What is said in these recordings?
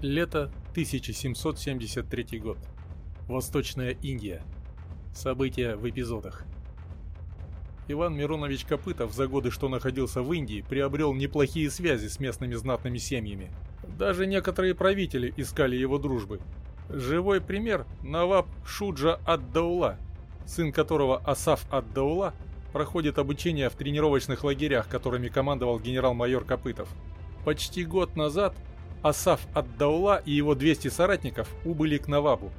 Лето 1773 год. Восточная Индия. События в эпизодах. Иван Миронович Копытов за годы, что находился в Индии, приобрел неплохие связи с местными знатными семьями. Даже некоторые правители искали его дружбы. Живой пример – Наваб Шуджа Ад-Даула, сын которого Асаф Ад-Даула проходит обучение в тренировочных лагерях, которыми командовал генерал-майор Копытов. Почти год назад Асаф Ад-Даула и его 200 соратников убыли к Навабу.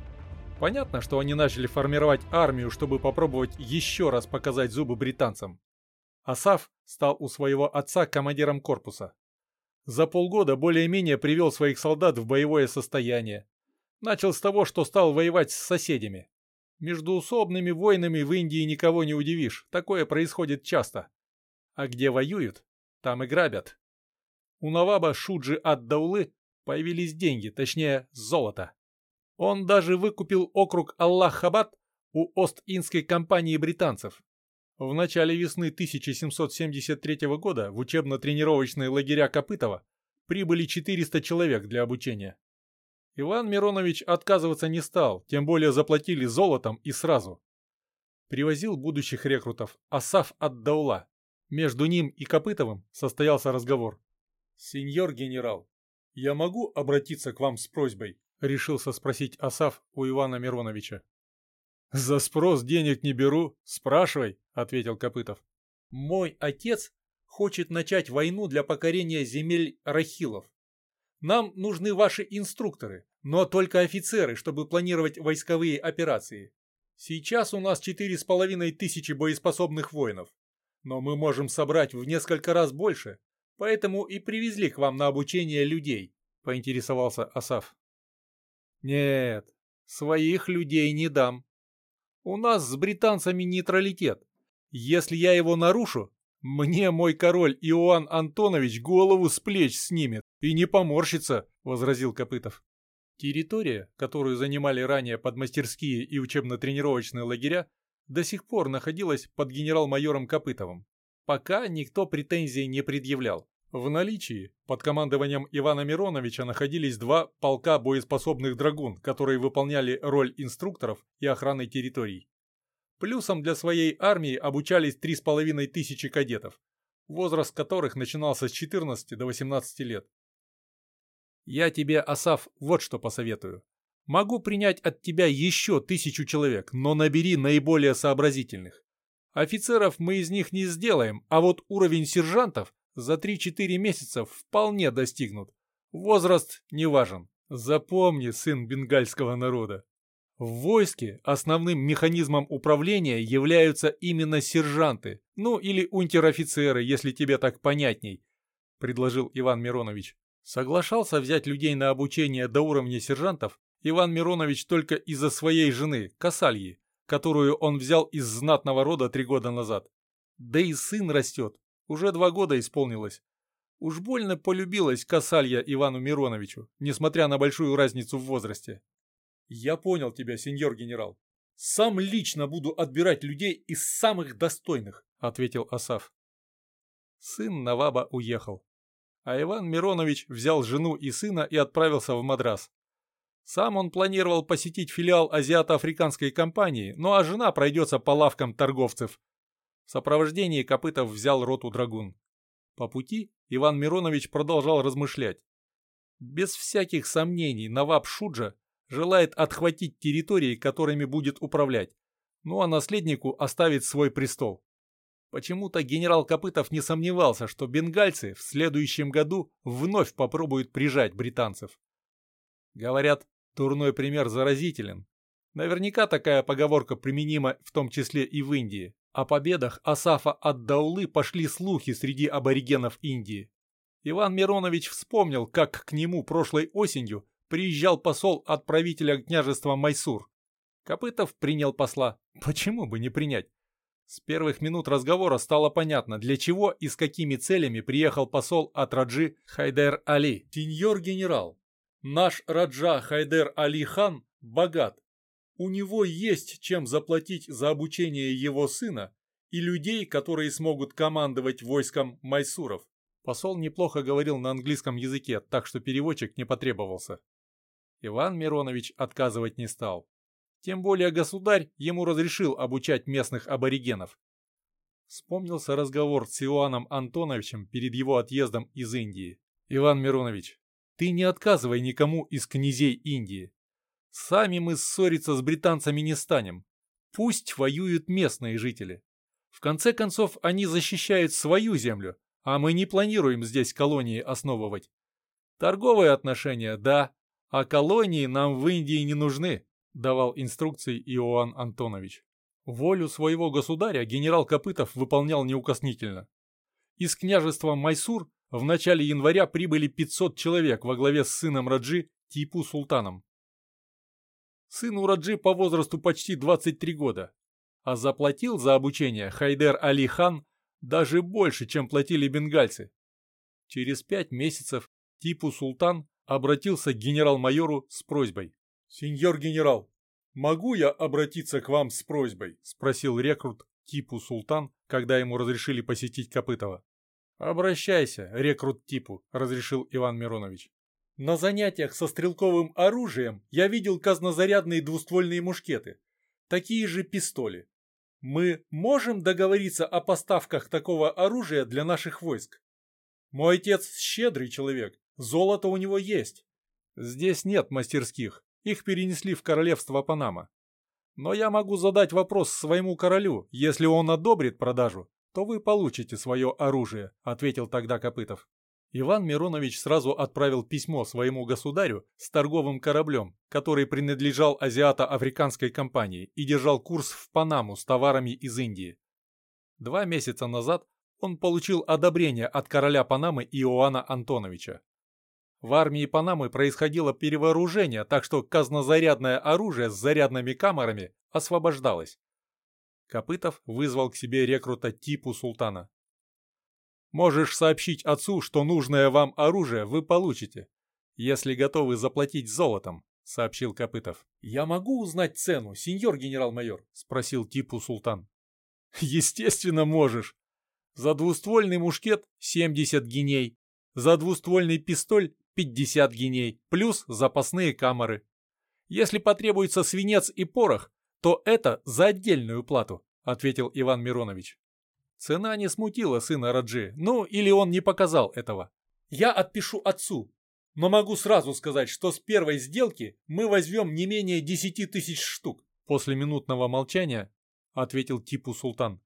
Понятно, что они начали формировать армию, чтобы попробовать еще раз показать зубы британцам. Асаф стал у своего отца командиром корпуса. За полгода более-менее привел своих солдат в боевое состояние. Начал с того, что стал воевать с соседями. Междуусобными войнами в Индии никого не удивишь, такое происходит часто. А где воюют, там и грабят. У Наваба Шуджи ад-Даулы появились деньги, точнее золото. Он даже выкупил округ Аллах-Хабад у Ост-Индской компании британцев. В начале весны 1773 года в учебно-тренировочные лагеря Копытова прибыли 400 человек для обучения. Иван Миронович отказываться не стал, тем более заплатили золотом и сразу. Привозил будущих рекрутов Асаф ад-Даула. Между ним и Копытовым состоялся разговор. «Сеньор генерал, я могу обратиться к вам с просьбой?» — решился спросить Асав у Ивана Мироновича. «За спрос денег не беру, спрашивай», — ответил Копытов. «Мой отец хочет начать войну для покорения земель Рахилов. Нам нужны ваши инструкторы, но только офицеры, чтобы планировать войсковые операции. Сейчас у нас четыре с половиной тысячи боеспособных воинов, но мы можем собрать в несколько раз больше, Поэтому и привезли к вам на обучение людей, поинтересовался Асав. Нет, своих людей не дам. У нас с британцами нейтралитет. Если я его нарушу, мне мой король Иоанн Антонович голову с плеч снимет и не поморщится, возразил Копытов. Территория, которую занимали ранее подмастерские и учебно-тренировочные лагеря, до сих пор находилась под генерал-майором Копытовым пока никто претензий не предъявлял. В наличии под командованием Ивана Мироновича находились два полка боеспособных драгун, которые выполняли роль инструкторов и охраны территорий. Плюсом для своей армии обучались 3,5 тысячи кадетов, возраст которых начинался с 14 до 18 лет. Я тебе, Асав, вот что посоветую. Могу принять от тебя еще тысячу человек, но набери наиболее сообразительных. Офицеров мы из них не сделаем, а вот уровень сержантов за 3-4 месяца вполне достигнут. Возраст не важен. Запомни, сын бенгальского народа. В войске основным механизмом управления являются именно сержанты, ну или унтер-офицеры, если тебе так понятней, предложил Иван Миронович. Соглашался взять людей на обучение до уровня сержантов Иван Миронович только из-за своей жены, Касальи, которую он взял из знатного рода три года назад. Да и сын растет, уже два года исполнилось. Уж больно полюбилась Касалья Ивану Мироновичу, несмотря на большую разницу в возрасте. Я понял тебя, сеньор генерал. Сам лично буду отбирать людей из самых достойных, ответил Асав. Сын Наваба уехал. А Иван Миронович взял жену и сына и отправился в Мадрас. Сам он планировал посетить филиал азиато-африканской компании, ну а жена пройдется по лавкам торговцев. В сопровождении Копытов взял роту драгун. По пути Иван Миронович продолжал размышлять. Без всяких сомнений Наваб Шуджа желает отхватить территории, которыми будет управлять, ну а наследнику оставить свой престол. Почему-то генерал Копытов не сомневался, что бенгальцы в следующем году вновь попробуют прижать британцев. Говорят, Турной пример заразителен. Наверняка такая поговорка применима в том числе и в Индии. О победах Асафа ад-Даулы пошли слухи среди аборигенов Индии. Иван Миронович вспомнил, как к нему прошлой осенью приезжал посол от правителя княжества Майсур. Копытов принял посла. Почему бы не принять? С первых минут разговора стало понятно, для чего и с какими целями приехал посол от Раджи Хайдер Али. «Сеньор генерал, Наш Раджа Хайдер Али хан богат. У него есть чем заплатить за обучение его сына и людей, которые смогут командовать войском майсуров. Посол неплохо говорил на английском языке, так что переводчик не потребовался. Иван Миронович отказывать не стал. Тем более государь ему разрешил обучать местных аборигенов. Вспомнился разговор с Иоанном Антоновичем перед его отъездом из Индии. «Иван Миронович, ты не отказывай никому из князей Индии. Сами мы ссориться с британцами не станем. Пусть воюют местные жители. В конце концов, они защищают свою землю, а мы не планируем здесь колонии основывать. Торговые отношения, да, а колонии нам в Индии не нужны», — давал инструкции Иоанн Антонович. Волю своего государя генерал Копытов выполнял неукоснительно. Из княжества Майсур в начале января прибыли 500 человек во главе с сыном Раджи Типу Султаном. Сыну Раджи по возрасту почти 23 года, а заплатил за обучение Хайдер Али хан даже больше, чем платили бенгальцы. Через пять месяцев Типу Султан обратился к генерал-майору с просьбой. «Сеньор генерал, могу я обратиться к вам с просьбой?» – спросил рекрут Типу Султан, когда ему разрешили посетить Копытова. «Обращайся, рекрут Типу», – разрешил Иван Миронович. «На занятиях со стрелковым оружием я видел казнозарядные двуствольные мушкеты, такие же пистоли. Мы можем договориться о поставках такого оружия для наших войск? Мой отец щедрый человек, Золото у него есть. Здесь нет мастерских, их перенесли в королевство Панама. Но я могу задать вопрос своему королю, если он одобрит продажу, то вы получите свое оружие», — ответил тогда Копытов. Иван Миронович сразу отправил письмо своему государю с торговым кораблем, который принадлежал азиато-африканской компании и держал курс в Панаму с товарами из Индии. Два месяца назад он получил одобрение от короля Панамы Иоанна Антоновича. В армии Панамы происходило перевооружение, так что казнозарядное оружие с зарядными камерами освобождалось. Копытов вызвал к себе рекрута типу султана. «Можешь сообщить отцу, что нужное вам оружие вы получите, если готовы заплатить золотом», — сообщил Копытов. «Я могу узнать цену, сеньор генерал-майор?» — спросил типу султан. «Естественно можешь. За двуствольный мушкет 70 гиней, за двуствольный пистоль 50 гиней, плюс запасные камеры. Если потребуется свинец и порох, то это за отдельную плату, ответил Иван Миронович. Цена не смутила сына Раджи, ну или он не показал этого. Я отпишу отцу, но могу сразу сказать, что с первой сделки мы возьмем не менее 10 тысяч штук. После минутного молчания ответил Типу Султан.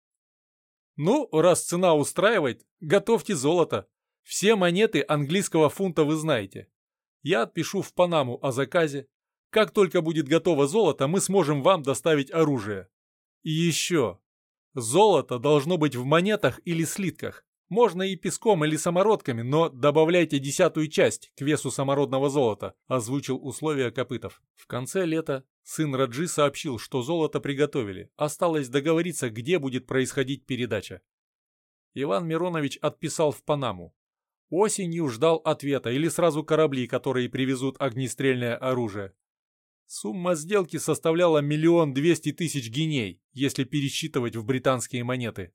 Ну, раз цена устраивает, готовьте золото, все монеты английского фунта вы знаете. Я отпишу в Панаму о заказе. Как только будет готово золото, мы сможем вам доставить оружие. И еще. Золото должно быть в монетах или слитках. Можно и песком или самородками, но добавляйте десятую часть к весу самородного золота, озвучил условия Копытов. В конце лета сын Раджи сообщил, что золото приготовили. Осталось договориться, где будет происходить передача. Иван Миронович отписал в Панаму. Осенью ждал ответа или сразу корабли, которые привезут огнестрельное оружие. Сумма сделки составляла миллион двести тысяч гиней, если пересчитывать в британские монеты.